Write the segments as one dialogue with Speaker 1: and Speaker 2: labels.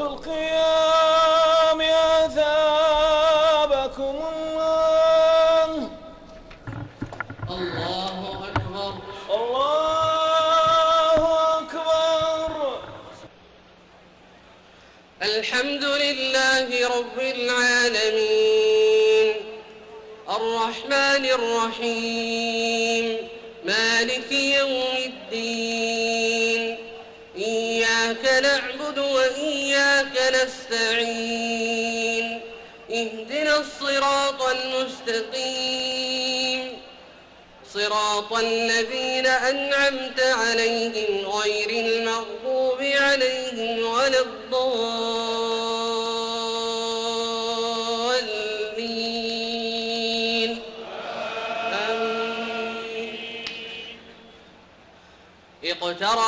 Speaker 1: القيام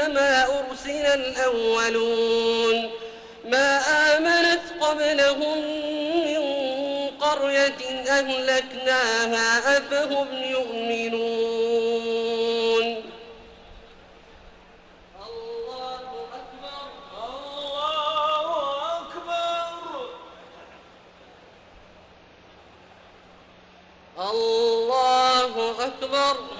Speaker 2: كما أرسل الأولون ما آمنت قبلهم من قرية أهلكناها أفهم يؤمنون. الله أكبر
Speaker 1: الله أكبر.
Speaker 2: الله أكبر.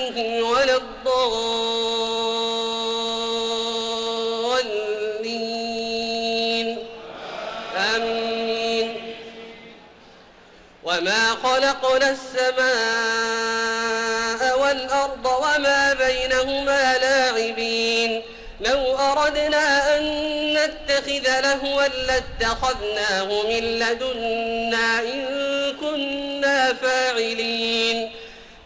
Speaker 2: ولا الضالين. آمين. وما خلقنا السماء والأرض وما بينهما لاعبين. لو أردنا أن نتخذ لهوا لاتخذناه من لدنا إن كنا فاعلين.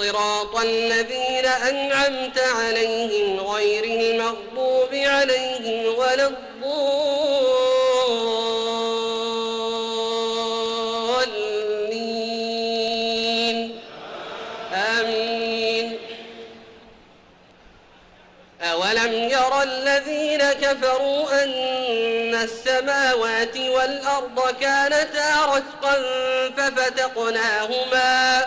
Speaker 2: صراط الذين أنعمت عليهم غير المغضوب عليهم ولا الضالين. آمين. أولم ير الذين كفروا أن السماوات والأرض كانتا رتقا ففتقناهما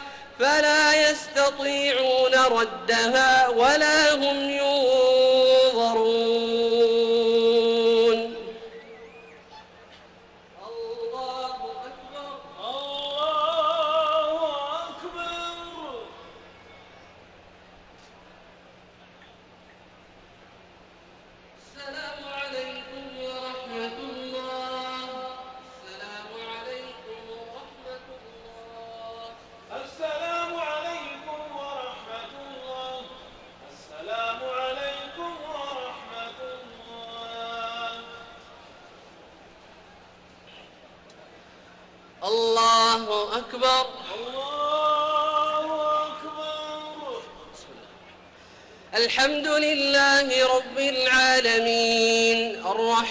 Speaker 2: فلا يستطيعون ردها ولا هم ينظرون.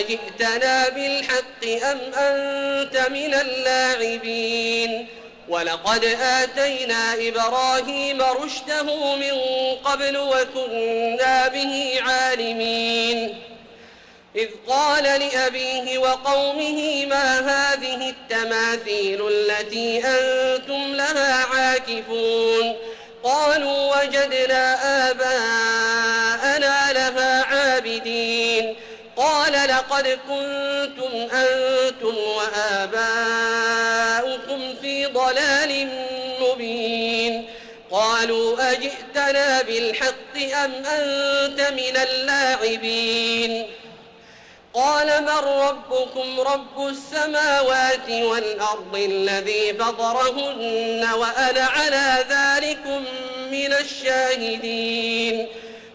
Speaker 2: أجئتنا بالحق أم أنت من اللاعبين ولقد آتينا إبراهيم رشده من قبل وكنا به عالمين. إذ قال لأبيه وقومه ما هذه التماثيل التي أنتم لها عاكفون؟ قالوا وجدنا آباءنا لقد كنتم أنتم وآباؤكم في ضلال مبين. قالوا أجئتنا بالحق أم أنت من اللاعبين؟ قال من ربكم رب السماوات والأرض الذي فطرهن وأنا على ذلكم من الشاهدين.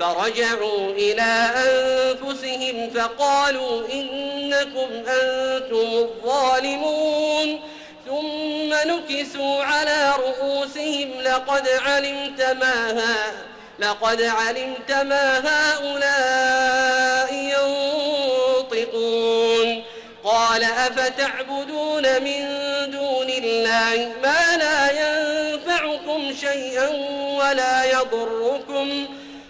Speaker 2: فرجعوا إلى أنفسهم فقالوا إنكم أنتم الظالمون ثم نكسوا على رؤوسهم لقد علمت ما ها لقد علمت ما هؤلاء ينطقون قال أفتعبدون من دون الله ما لا ينفعكم شيئا ولا يضركم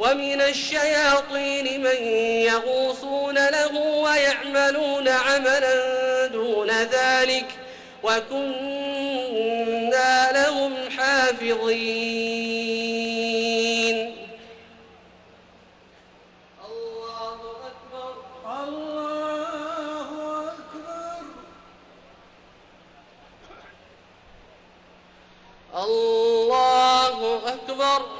Speaker 2: ومن الشياطين من يغوصون له ويعملون عملا دون ذلك وكنا لهم حافظين. الله أكبر.
Speaker 1: الله أكبر.
Speaker 2: الله أكبر.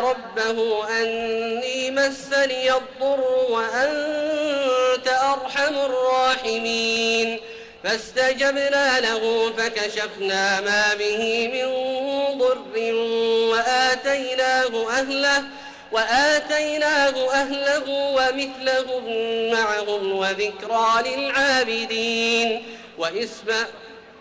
Speaker 2: ربه أني مسني الضر وأنت أرحم الراحمين. فاستجبنا له فكشفنا ما به من ضر وآتيناه أهله وآتيناه أهله ومثلهم معهم وذكرى للعابدين. وإسماء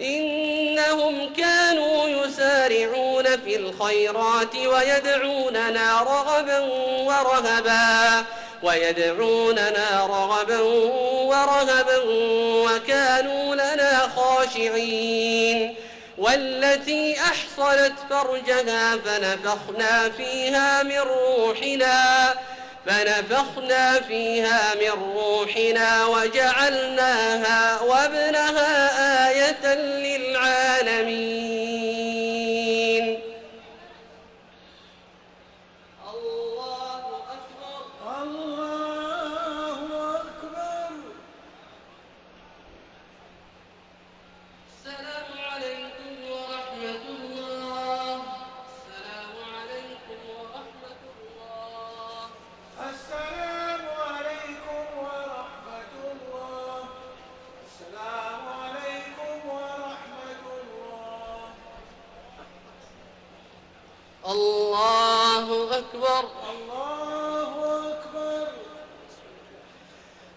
Speaker 2: إنهم كانوا يسارعون في الخيرات ويدعوننا رغبا ورهبا ويدعوننا رغبا ورهبا وكانوا لنا خاشعين. والتي أحصلت فرجها فنفخنا فيها من روحنا فنفخنا فيها من روحنا وجعلناها وابنها آية للعالمين.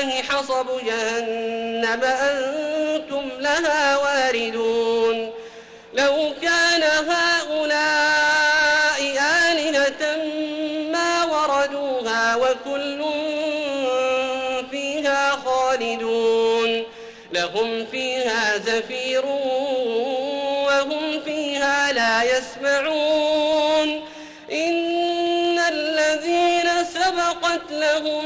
Speaker 2: الله حصب جهنم أنتم لها واردون لو كان هؤلاء آلهة ما وردوها وكل فيها خالدون لهم فيها زفير وهم فيها لا يسمعون إن الذين سبقت لهم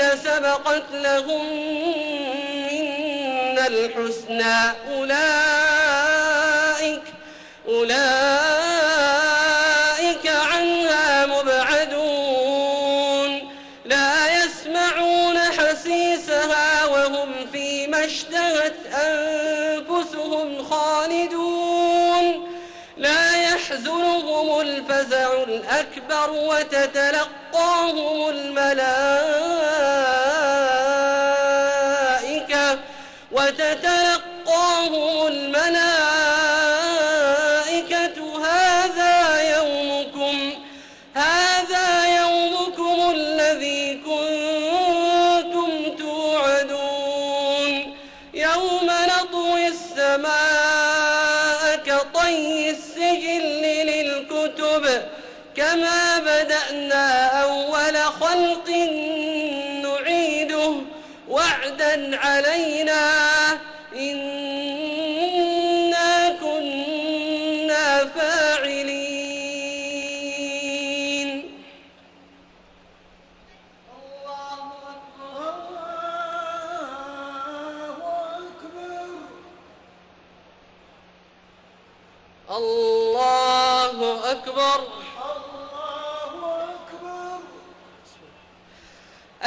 Speaker 2: الذين سبقت لهم منا الحسنى أولئك أولئك يحزنهم الفزع الأكبر وتتلقاهم الملائكة وتتلقاهم الملائكة بدأنا أول خلق نعيده وعدا علينا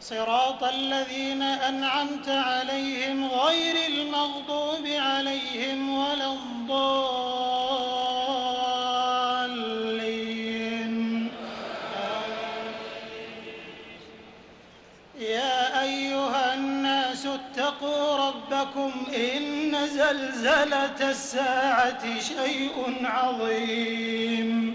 Speaker 3: صراط الذين أنعمت عليهم غير المغضوب عليهم ولا الضالين. يا أيها الناس اتقوا ربكم إن زلزلة الساعة شيء عظيم.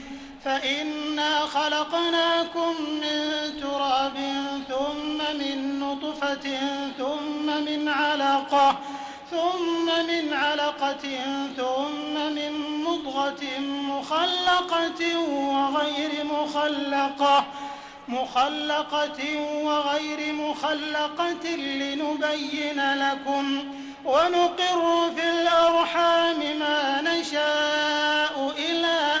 Speaker 3: فإنا خلقناكم من تراب ثم من نطفة ثم من علقة ثم من علقة ثم من مضغة مخلقة وغير مخلقة مخلقة وغير مخلقة لنبين لكم ونقر في الأرحام ما نشاء إلى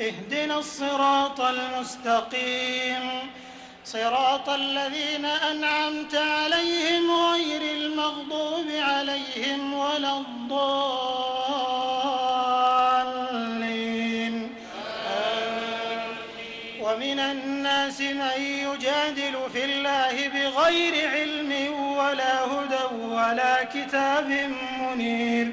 Speaker 3: اهدنا الصراط المستقيم. صراط الذين أنعمت عليهم غير المغضوب عليهم ولا الضالين. ومن الناس من يجادل في الله بغير علم ولا هدى ولا كتاب منير.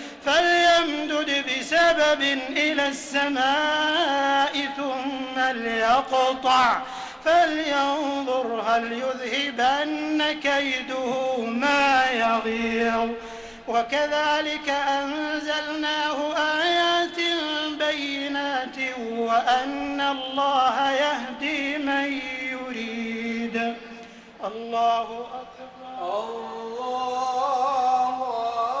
Speaker 3: فليمدد بسبب إلى السماء ثم ليقطع فلينظر هل يذهبن كيده ما يغيظ وكذلك أنزلناه آيات بينات وأن الله يهدي من يريد. الله أكبر.
Speaker 1: الله أكبر.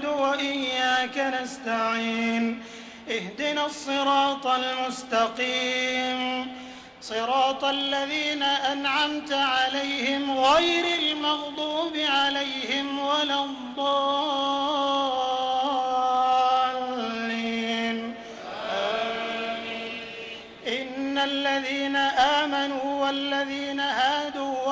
Speaker 3: وإياك نستعين. اهدنا الصراط المستقيم. صراط الذين أنعمت عليهم غير المغضوب عليهم ولا الضالين. إن الذين آمنوا والذين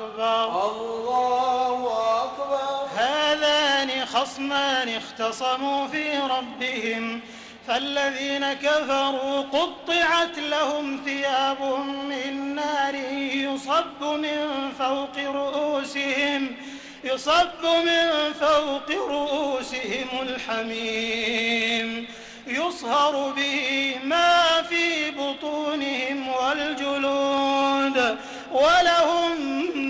Speaker 3: أكبر.
Speaker 1: الله أكبر.
Speaker 3: هذان خصمان اختصموا في ربهم فالذين كفروا قطعت لهم ثياب من نار يصب من فوق رؤوسهم يصب من فوق رؤوسهم الحميم. يصهر به ما في بطونهم والجلود ولهم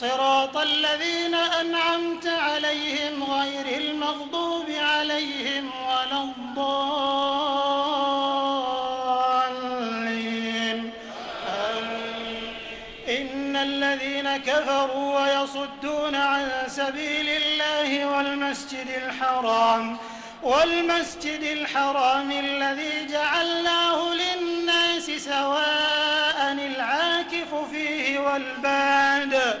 Speaker 3: صراط الذين أنعمت عليهم غير المغضوب عليهم ولا الضالين. إن الذين كفروا ويصدون عن سبيل الله والمسجد الحرام والمسجد الحرام الذي جعلناه للناس سواء العاكف فيه والباد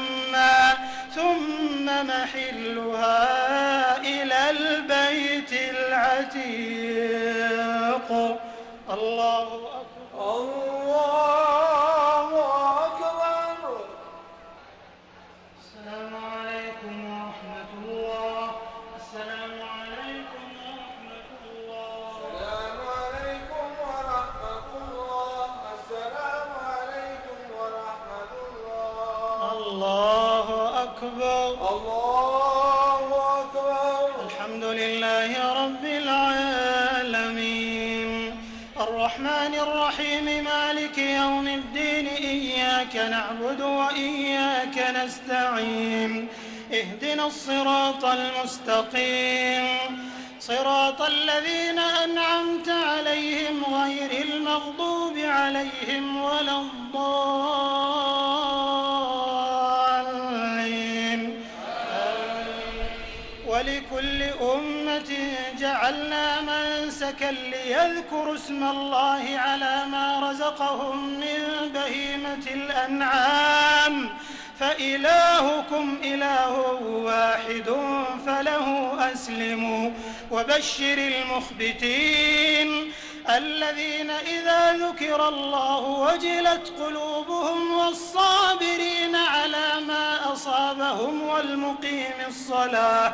Speaker 3: ثم محلها إلى البيت العتيق. الله أكبر.
Speaker 1: الله
Speaker 3: نعبد وإياك نستعين. اهدنا الصراط المستقيم. صراط الذين أنعمت عليهم غير المغضوب عليهم ولا الضالين. ولكل أمة جعلنا منسكا ليذكروا اسم الله على ما رزقهم من بهيمة الأنعام. فإلهكم إله واحد فله أسلموا وبشر المخبتين الذين إذا ذكر الله وجلت قلوبهم والصابرين على ما أصابهم والمقيم الصلاة.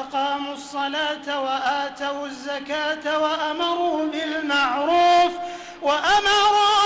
Speaker 3: أقاموا الصلاة وآتوا الزكاة وأمروا بالمعروف وأمروا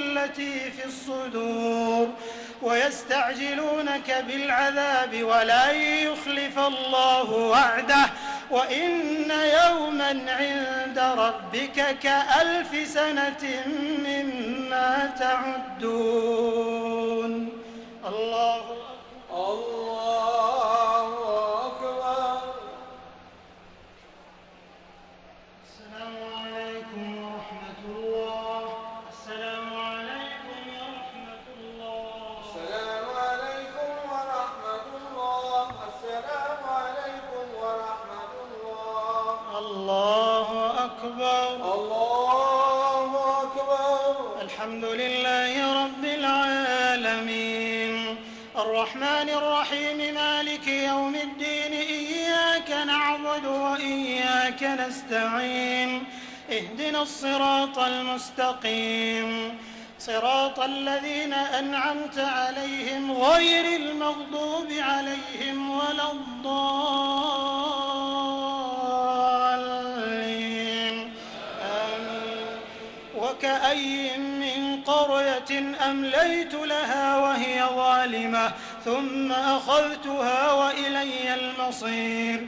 Speaker 3: التي في الصدور ويستعجلونك بالعذاب ولن يخلف الله وعده وإن يوما عند ربك كألف سنة مما تعدون الله أكبر نستعين. اهدنا الصراط المستقيم. صراط الذين أنعمت عليهم غير المغضوب عليهم ولا الضالين. آمين. وكأي من قرية أمليت لها وهي ظالمة ثم أخذتها وإلي المصير.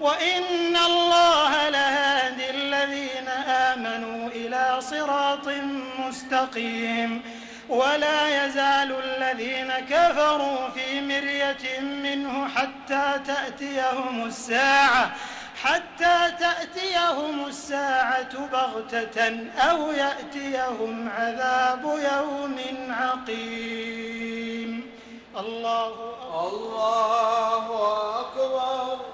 Speaker 3: وإن الله لهادي الذين آمنوا إلى صراط مستقيم ولا يزال الذين كفروا في مرية منه حتى تأتيهم الساعة حتى تأتيهم الساعة بغتة أو يأتيهم عذاب يوم عقيم. الله أكبر.
Speaker 1: الله أكبر.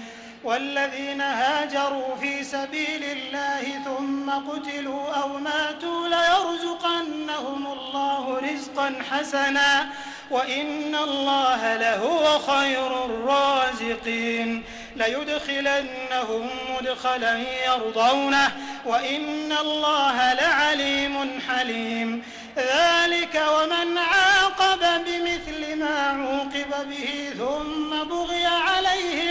Speaker 3: والذين هاجروا في سبيل الله ثم قتلوا أو ماتوا ليرزقنهم الله رزقا حسنا وإن الله لهو خير الرازقين ليدخلنهم مدخلا يرضونه وإن الله لعليم حليم ذلك ومن عاقب بمثل ما عوقب به ثم بغي عليه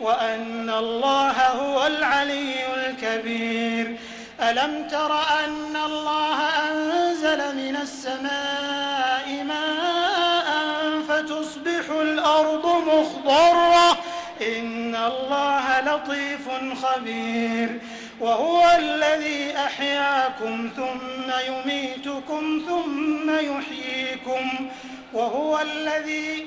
Speaker 3: وأن الله هو العلي الكبير. ألم تر أن الله أنزل من السماء ماء فتصبح الأرض مخضرة؟ إن الله لطيف خبير. وهو الذي أحياكم ثم يميتكم ثم يحييكم. وهو الذي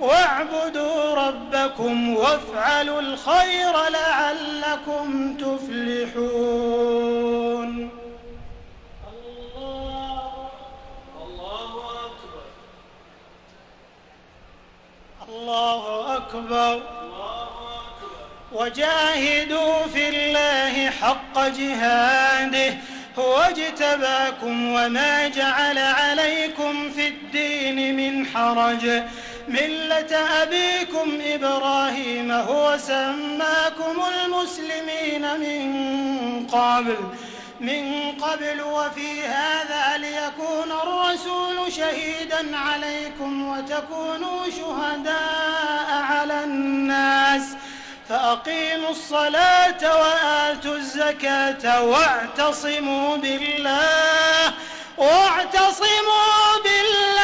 Speaker 3: واعبدوا ربكم وافعلوا الخير لعلكم تفلحون. الله
Speaker 1: الله أكبر
Speaker 3: الله أكبر. وجاهدوا في الله حق جهاده. هو اجتباكم وما جعل عليكم في الدين من حرج. ملة أبيكم إبراهيم هو سماكم المسلمين من قبل من قبل وفي هذا ليكون الرسول شهيدا عليكم وتكونوا شهداء على الناس. فأقيموا الصلاة وآتوا الزكاة واعتصموا بالله واعتصموا بالله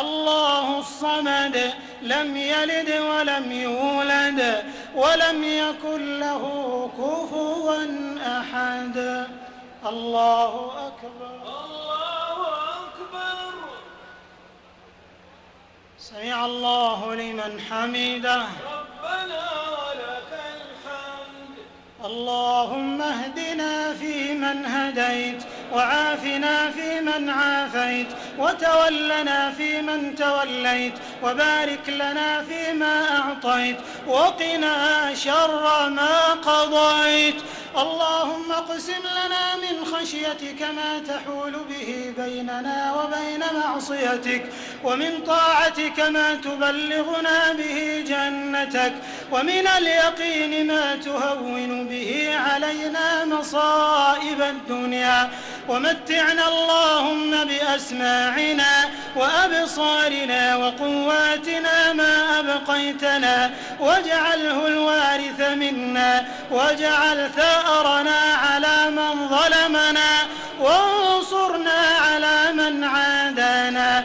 Speaker 3: الله الصمد لم يلد ولم يولد ولم يكن له كفوا أحد. الله أكبر.
Speaker 1: الله أكبر.
Speaker 3: سمع الله لمن حمده.
Speaker 1: ربنا ولك الحمد.
Speaker 3: اللهم اهدنا فيمن هديت. وعافنا فيمن عافيت وتولنا فيمن توليت وبارك لنا فيما أعطيت وقنا شر ما قضيت. اللهم اقسم لنا من خشيتك ما تحول به بيننا وبين معصيتك ومن طاعتك ما تبلغنا به جنتك ومن اليقين ما تهون به علينا مصائب الدنيا. ومتعنا اللهم بأسماعنا وأبصارنا وقواتنا ما أبقيتنا واجعله الوارث منا واجعل ثأرنا على من ظلمنا وانصرنا على من عادانا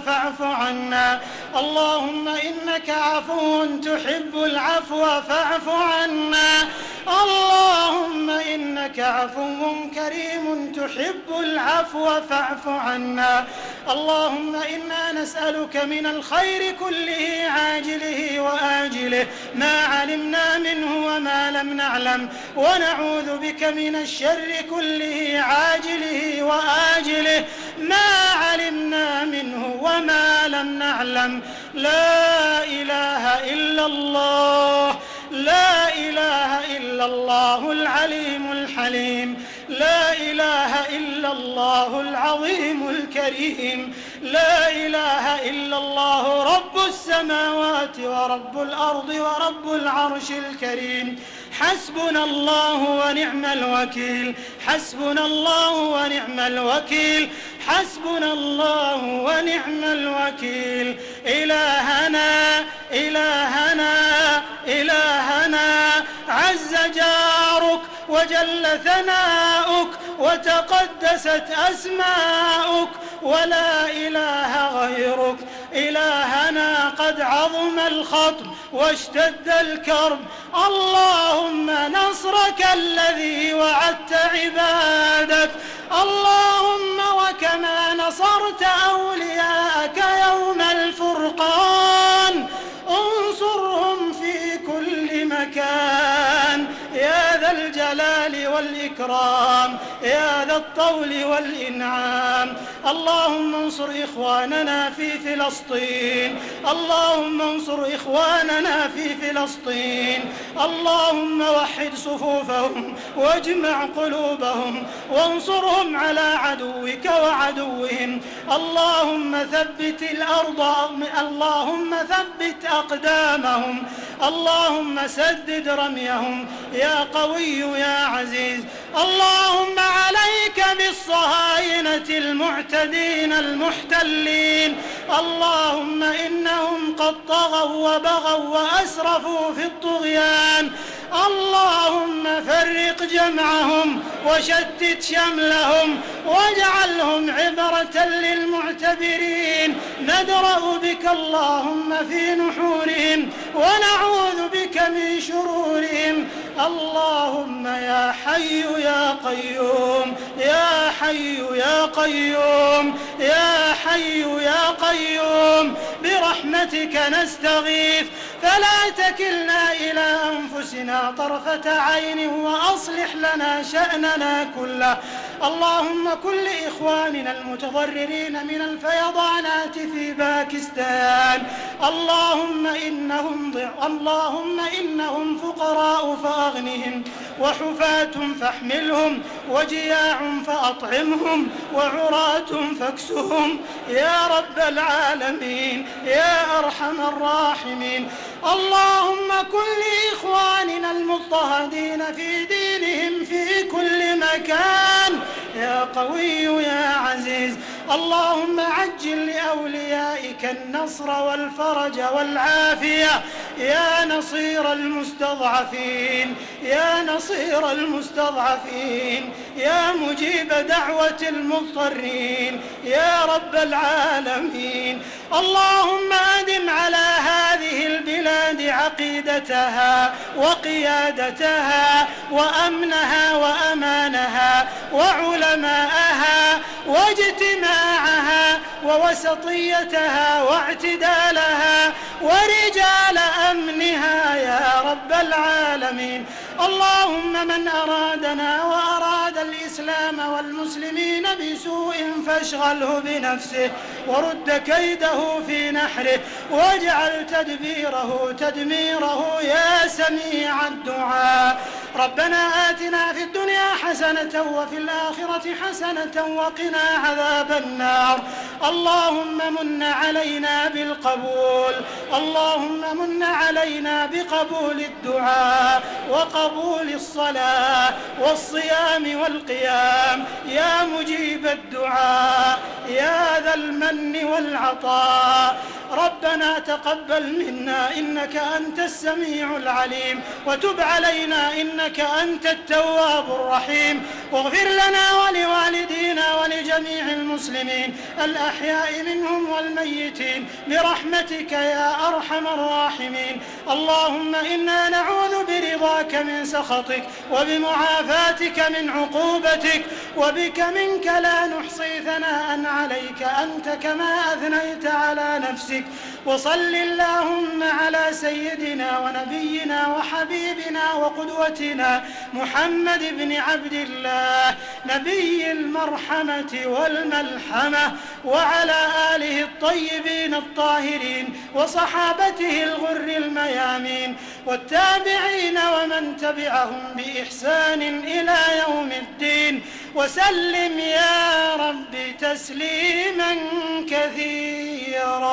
Speaker 3: فاعف عنا. اللهم إنك عفو تحب العفو فاعف عنا. اللهم إنك عفو كريم تحب العفو فاعف عنا. اللهم إنا نسألك من الخير كله عاجله وآجله. ما علمنا منه وما لم نعلم. ونعوذ بك من الشر كله عاجله وآجله. ما علمنا منه وما لم نعلم لا إله إلا الله لا إله إلا الله العليم الحليم لا إله إلا الله العظيم الكريم لا إله إلا الله رب السماوات ورب الأرض ورب العرش الكريم. حسبنا الله ونعم الوكيل حسبنا الله ونعم الوكيل حسبنا الله ونعم الوكيل. إلهنا إلهنا إلهنا. عز جارك وجل ثناؤك وتقدست أسماؤك. ولا إله غيرك. إلهنا قد عظم الخطب واشتد الكرب. اللهم نصرك الذي وعدت عبادك. اللهم وكما نصرت أولياءك يوم الفرقان. انصرهم في كل مكان. يا ذا الجلال والإكرام. يا ذا الطول والإنعام. اللهم انصر إخواننا في فلسطين. اللهم انصر إخواننا في فلسطين. اللهم وحد صفوفهم واجمع قلوبهم وانصرهم على عدوك وعدوهم. اللهم ثبت الأرض اللهم ثبت أقدامهم. اللهم سدد رميهم. يا قوي يا عزيز اللهم عليك بالصهاينة المعتدين المحتلين اللهم إنهم قد طغوا وبغوا وأسرفوا في الطغيان. اللهم فرق جمعهم وشتت شملهم واجعلهم عبرة للمعتبرين. ندرأ بك اللهم في نحورهم ونعوذ بك من شرورهم. اللهم يا حي يا قيوم يا حي يا قيوم يا حي يا قيوم. برحمتك نستغيث. فلا تكلنا إلى أنفسنا طرفة عين وأصلح لنا شأننا كله. اللهم كل إخواننا المتضررين من الفيضانات في باكستان. اللهم إنهم ضع اللهم إنهم فقراء فأغنهم وحفاة فاحملهم وجياع فأطعمهم وعراة فاكسهم. يا رب العالمين يا أرحم الراحمين. اللهم كن لإخواننا المضطهدين في دينهم في كل مكان. يا قوي يا عزيز اللهم عجل لأوليائك النصر والفرج والعافية. يا نصير المستضعفين يا نصير المستضعفين يا مجيب دعوة المضطرين يا رب العالمين. اللهم أدم على هذه البلاد عقيدتها وقيادتها وأمنها وأمانها وعلماءها واجتماعها ووسطيتها واعتدالها ورجال أمنها يا رب العالمين. اللهم من أرادنا وأراد الإسلام والمسلمين بسوء فاشغله بنفسه ورد كيده في نحره واجعل تدبيره تدميره يا سميع الدعاء. ربنا آتنا في الدنيا حسنة وفي الآخرة حسنة وقنا عذاب النار. اللهم من علينا بالقبول اللهم من علينا بقبول الدعاء. وقبول الصلاة والصيام والقيام. يا مجيب الدعاء يا ذا المن والعطاء. ربنا تقبل منا إنك أنت السميع العليم. وتب علينا إنك أنت التواب الرحيم. واغفر لنا ولوالدينا ولجميع المسلمين. الأحياء منهم والميتين. برحمتك يا أرحم الراحمين. اللهم إنا نعوذ برضاك من سخطك وبمعافاتك من عقوبتك وبك منك لا نحصي ثناء عليك. أنت كما أثنيت على نفسك. وصل اللهم على سيدنا ونبينا وحبيبنا وقدوتنا محمد بن عبد الله نبي المرحمة والملحمة وعلى آله الطيبين الطاهرين وصحابته الغر الميامين والتابعين ومن تبعهم بإحسان إلى يوم الدين. وسلم يا رب تسليما كثيرا.